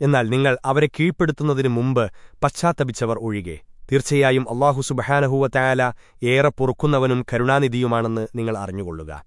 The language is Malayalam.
എന്നാൽ നിങ്ങൾ അവരെ കീഴ്പ്പെടുത്തുന്നതിനു മുമ്പ് പശ്ചാത്തപിച്ചവർ ഒഴികെ. തീർച്ചയായും അള്ളാഹു സുബഹാനഹൂവ തയാല ഏറെ പൊറുക്കുന്നവനും കരുണാനിധിയുമാണെന്ന് നിങ്ങൾ അറിഞ്ഞുകൊള്ളുക.